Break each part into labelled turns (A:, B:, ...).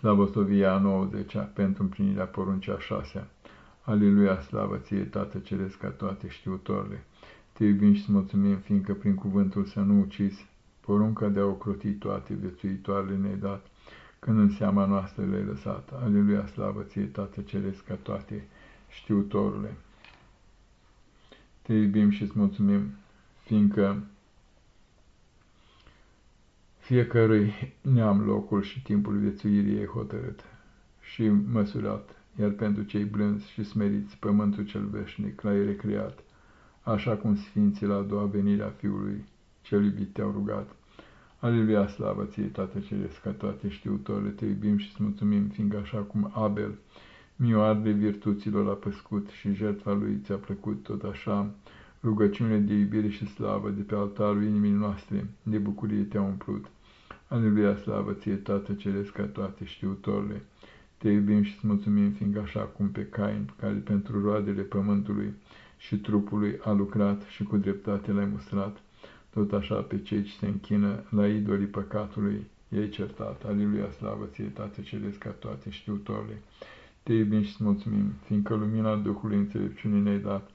A: Slavosovia 90 -a, pentru împlinirea poruncii a șasea. Aleluia, slavă ție, Tată Ceresc, ca toate știutorile. Te iubim și îți mulțumim, fiindcă prin cuvântul să nu ucizi, porunca de a ocroti toate viețuitoarele ne-ai dat, când în seama noastră le-ai lăsat. Aleluia, slavă ție, Tată Ceresc, ca toate știutorile. Te iubim și îți mulțumim, fiindcă Fiecărui neam locul și timpul viețuirii e hotărât și măsurat, iar pentru cei blânzi și smeriți pământul cel veșnic l-ai recreat, așa cum sfinții la a doua venire a Fiului cel iubit te-au rugat. Aleluia, slavă ție, Tată Ceresc, ca toate știutorile, te iubim și îți mulțumim, fiindcă așa cum Abel, mioarele virtuților a păscut și jertfa lui ți-a plăcut, tot așa, rugăciunile de iubire și slavă de pe altarul inimii noastre, de bucurie te-a umplut. Aleluia, slavă ție, Tată Ceresc, ca toate știutorile. Te iubim și îți mulțumim, fiindcă așa cum pe Cain, care pentru roadele pământului și trupului a lucrat și cu dreptate l-ai mustrat, tot așa pe cei ce se închină la idolii păcatului, ei certat. Aleluia, slavă ție, Tată Ceresc, ca toate știutorile. Te iubim și îți mulțumim, fiindcă lumina Duhului înțelepciunii ne-ai dat,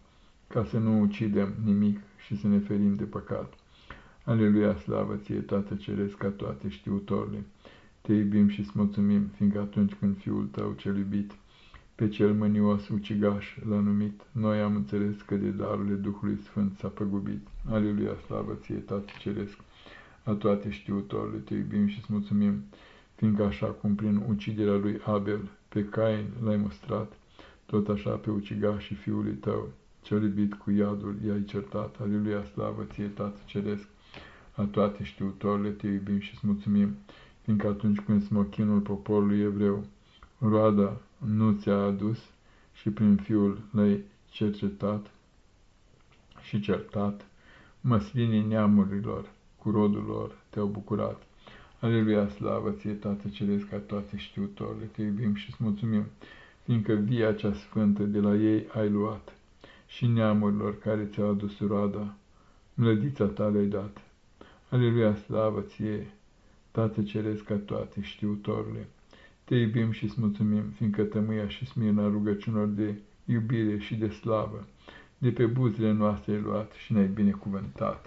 A: ca să nu ucidem nimic și să ne ferim de păcat. Aleluia, slavă ție, Tată Ceresc, ca toate știutorile. Te iubim și îți mulțumim, fiindcă atunci când Fiul tău cel iubit, pe cel mânios ucigaș l-a numit, noi am înțeles că de darurile Duhului Sfânt s-a păgubit. Aleluia, slavă ție, Tată Ceresc, a toate știutorile, te iubim și îți mulțumim, fiindcă așa cum prin uciderea lui Abel pe Cain l-ai mustrat, tot așa pe ucigașii fiului tău, cel iubit cu iadul i-ai certat. Aleluia, slavă ție, Tată Ceresc, a toate știutorile te iubim și îți mulțumim, fiindcă atunci când smochinul poporului evreu roada nu ți-a adus și prin fiul l-ai cercetat și certat, măslinii neamurilor cu rodul lor te-au bucurat. Aleluia, slavă ție, Tată Ceresc, ca toate știutorile, te iubim și îți mulțumim, fiindcă via cea sfântă de la ei ai luat și neamurilor care ți-au adus roada, mlădița ta le-ai dat. Aleluia, slavă ție, Tată Ceresc ca toate știutorile. Te iubim și îți mulțumim, fiindcă tămâia și smirna rugăciunilor de iubire și de slavă, de pe buzele noastre ai luat și ne-ai binecuvântat.